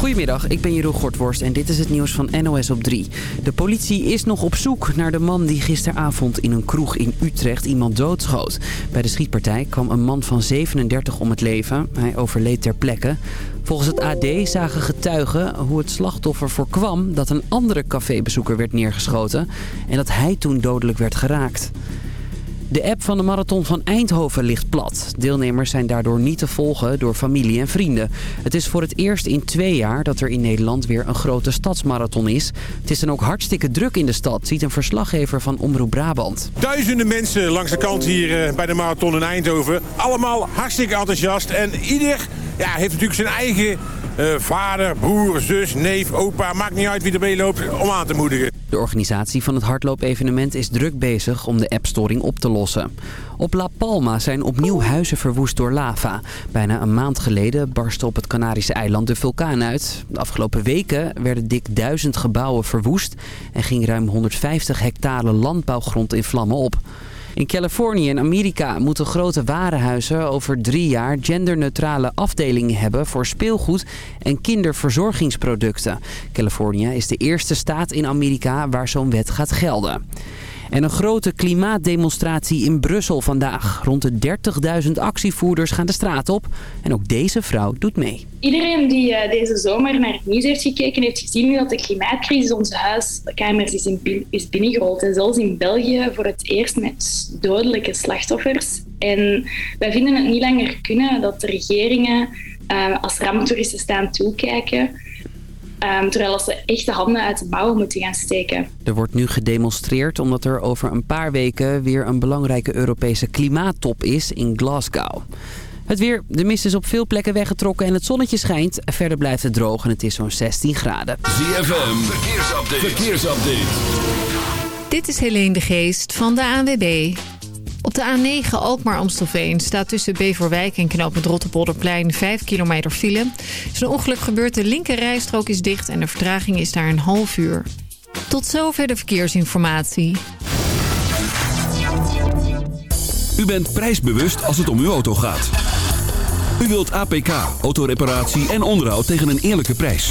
Goedemiddag, ik ben Jeroen Gortworst en dit is het nieuws van NOS op 3. De politie is nog op zoek naar de man die gisteravond in een kroeg in Utrecht iemand doodschoot. Bij de schietpartij kwam een man van 37 om het leven. Hij overleed ter plekke. Volgens het AD zagen getuigen hoe het slachtoffer voorkwam dat een andere cafébezoeker werd neergeschoten... en dat hij toen dodelijk werd geraakt. De app van de Marathon van Eindhoven ligt plat. Deelnemers zijn daardoor niet te volgen door familie en vrienden. Het is voor het eerst in twee jaar dat er in Nederland weer een grote stadsmarathon is. Het is dan ook hartstikke druk in de stad, ziet een verslaggever van Omroep Brabant. Duizenden mensen langs de kant hier eh, bij de Marathon in Eindhoven. Allemaal hartstikke enthousiast en ieder ja, heeft natuurlijk zijn eigen uh, vader, broer, zus, neef, opa. Maakt niet uit wie erbij loopt om aan te moedigen. De organisatie van het hardloopevenement is druk bezig om de appstoring op te lossen. Op La Palma zijn opnieuw huizen verwoest door lava. Bijna een maand geleden barstte op het Canarische eiland de vulkaan uit. De afgelopen weken werden dik duizend gebouwen verwoest... en ging ruim 150 hectare landbouwgrond in vlammen op. In Californië en Amerika moeten grote warenhuizen over drie jaar genderneutrale afdelingen hebben voor speelgoed en kinderverzorgingsproducten. Californië is de eerste staat in Amerika waar zo'n wet gaat gelden. En een grote klimaatdemonstratie in Brussel vandaag. Rond de 30.000 actievoerders gaan de straat op. En ook deze vrouw doet mee. Iedereen die uh, deze zomer naar het nieuws heeft gekeken... heeft gezien dat de klimaatcrisis onze huiskamers is, in, is binnengerold. En zelfs in België voor het eerst met dodelijke slachtoffers. En wij vinden het niet langer kunnen dat de regeringen uh, als ramptoeristen staan toekijken... Um, terwijl ze echt de handen uit de mouwen moeten gaan steken. Er wordt nu gedemonstreerd omdat er over een paar weken weer een belangrijke Europese klimaattop is in Glasgow. Het weer, de mist is op veel plekken weggetrokken en het zonnetje schijnt. Verder blijft het droog en het is zo'n 16 graden. ZFM, verkeersupdate. verkeersupdate. Dit is Helene de Geest van de ANWB. Op de A9 Alkmaar-Amstelveen staat tussen Beverwijk en knooppunt Rotterpolderplein 5 kilometer file. Is een ongeluk gebeurd, de linker rijstrook is dicht en de vertraging is daar een half uur. Tot zover de verkeersinformatie. U bent prijsbewust als het om uw auto gaat. U wilt APK, autoreparatie en onderhoud tegen een eerlijke prijs.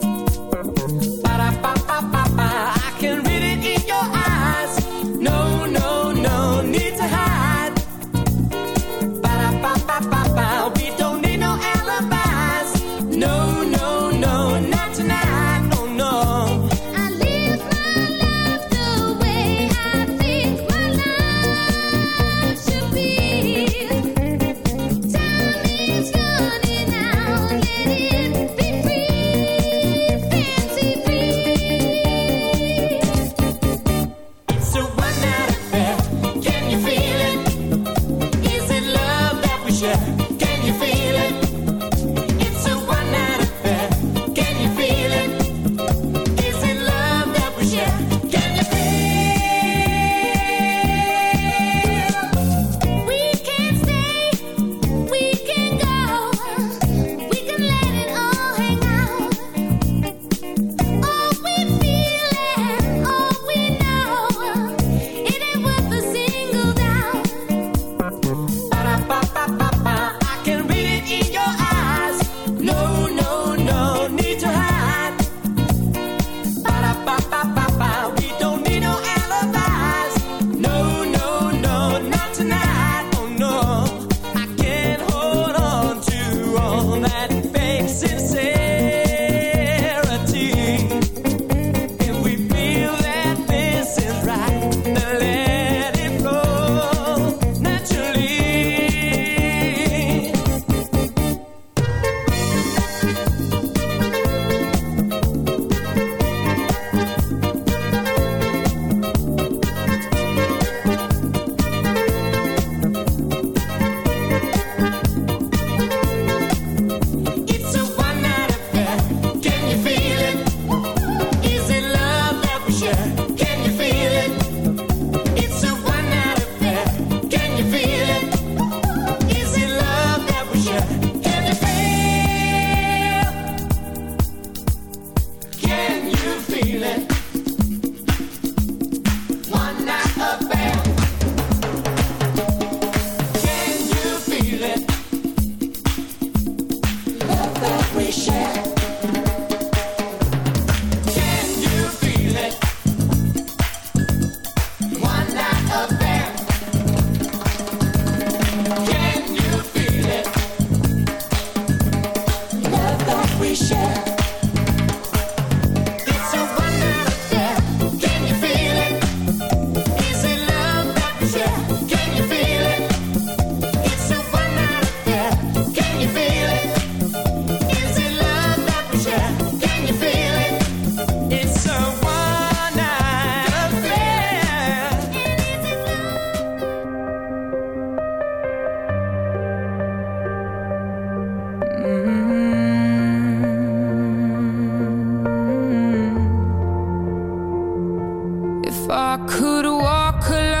I could walk alone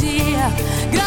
dia.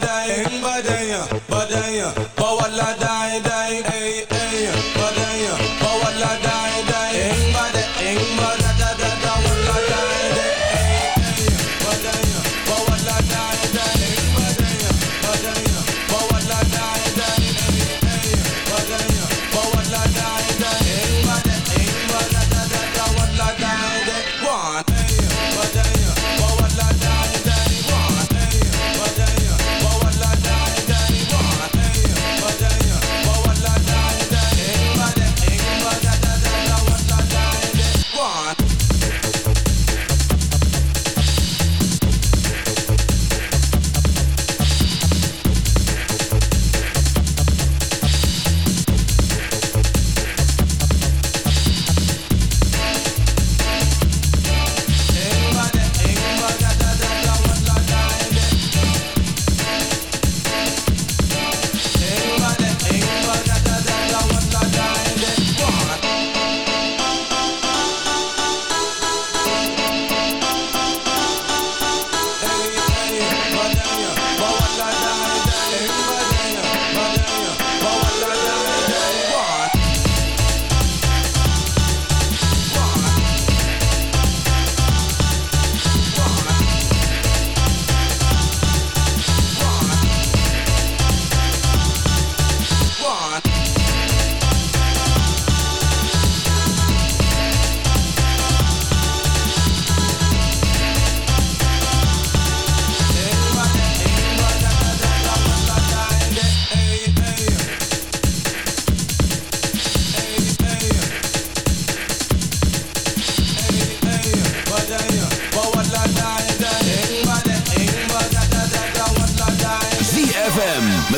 dying, but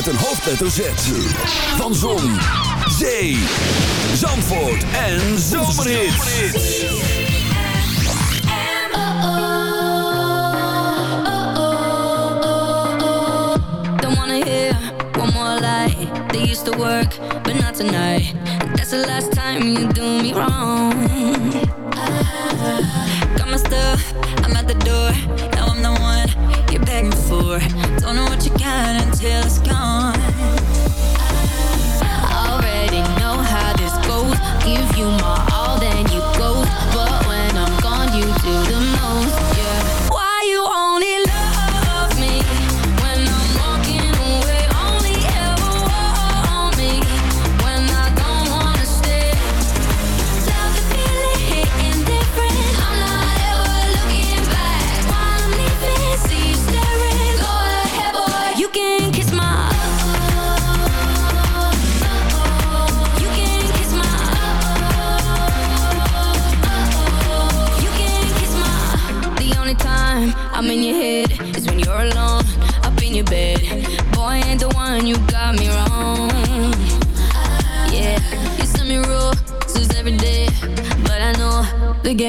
met een hoofdletter Z. Van Zon, Zee, Zandvoort en Zomerhits. They used to work, but not tonight That's the last time you do me wrong Come Got my stuff, I'm at the door Now I'm the one begging for. Don't know what you got until it's gone.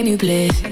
New you?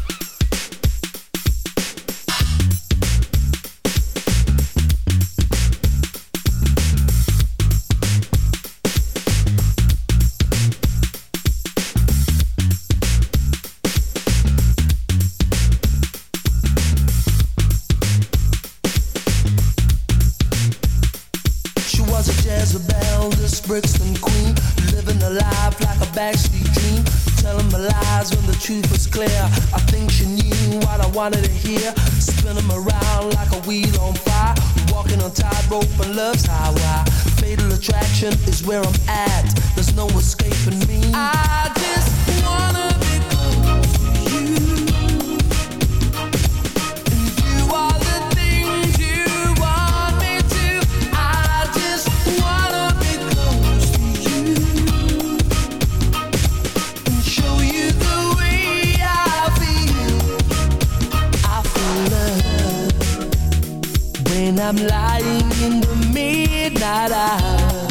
Where I'm at. There's no escaping me. I just wanna be close to you. And do all the things you want me to. I just wanna be close to you and show you the way I feel. I feel love when I'm lying in the midnight hour,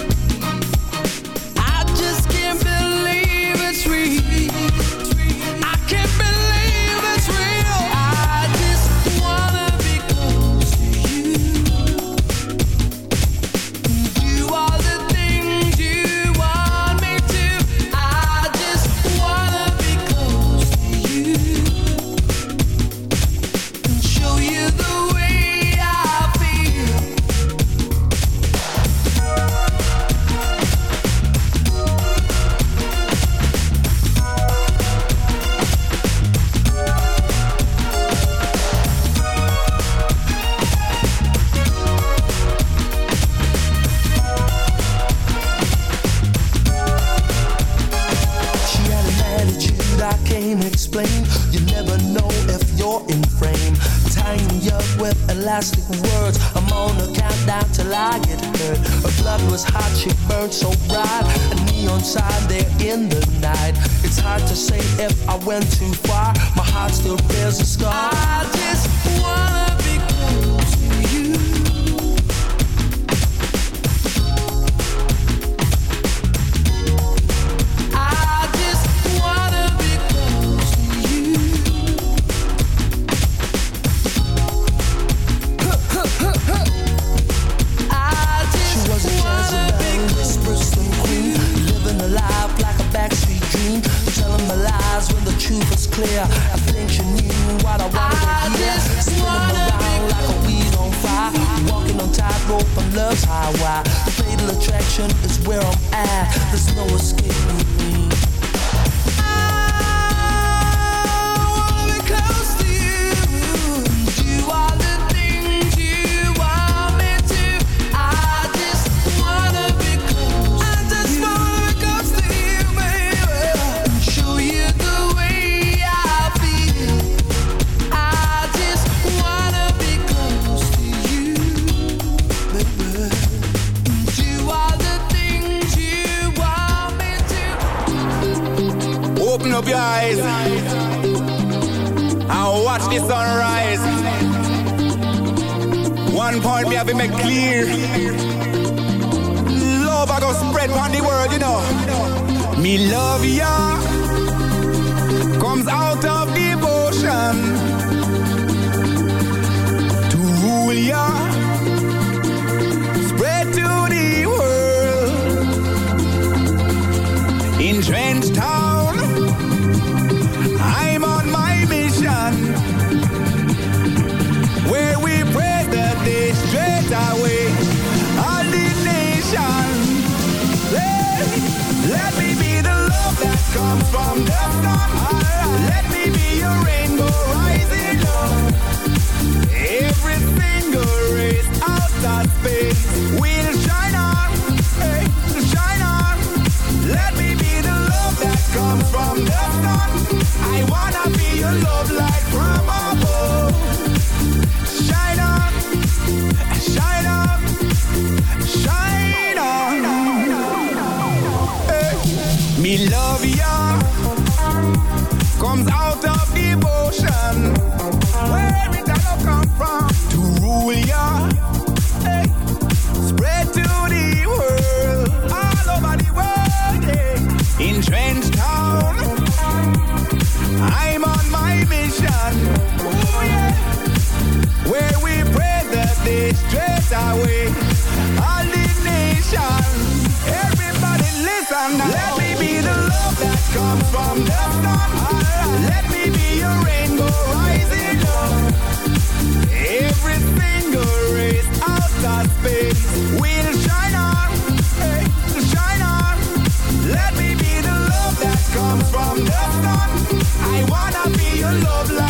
come from the sun. Let me be your rainbow rising up. Every single race outer space will shine on, hey, shine on. Let me be the love that comes from the sun. I wanna be your love.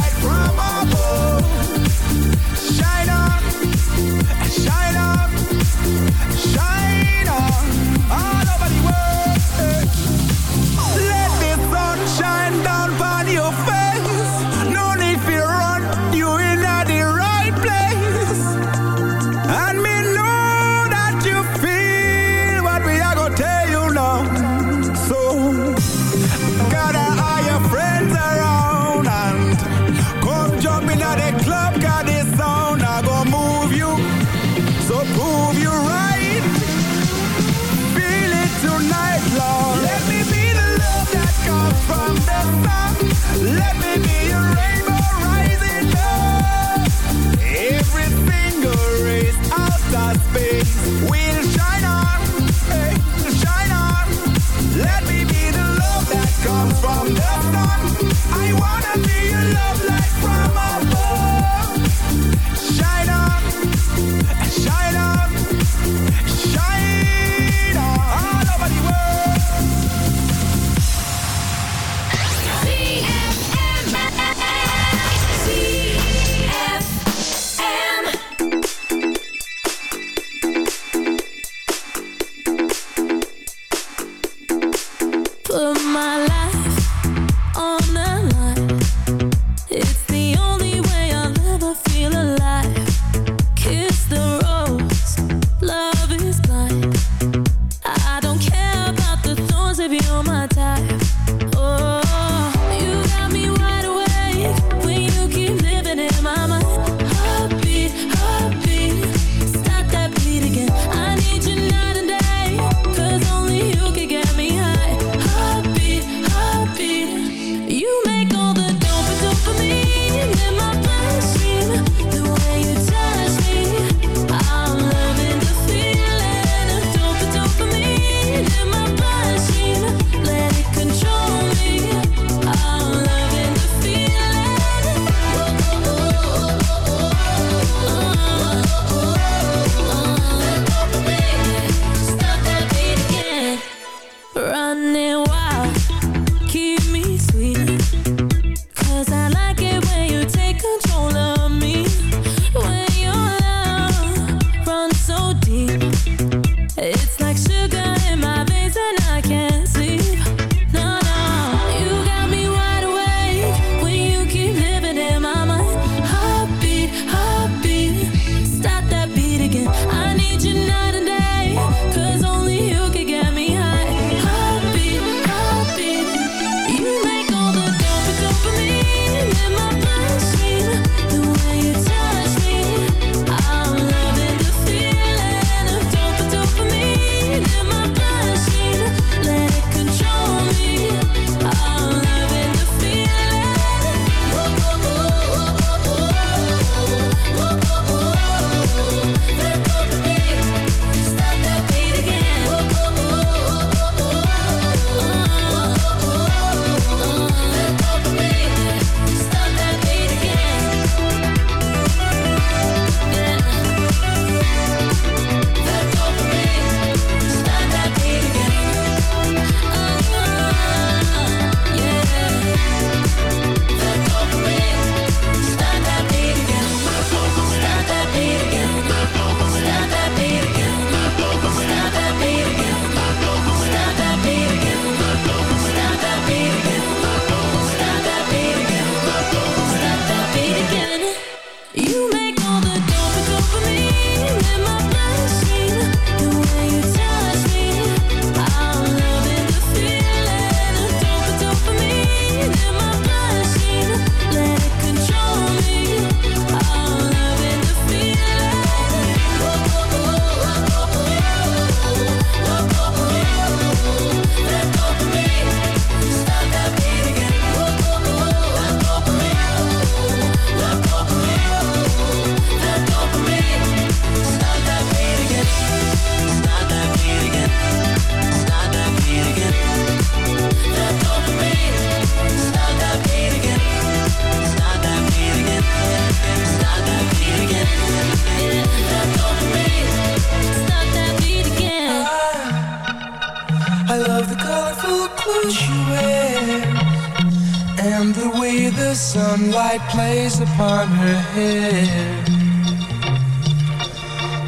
And the way the sunlight plays upon her hair.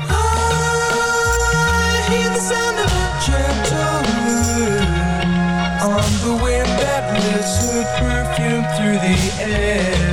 I hear the sound of a gentle wind On the wind that lifts her perfume through the air.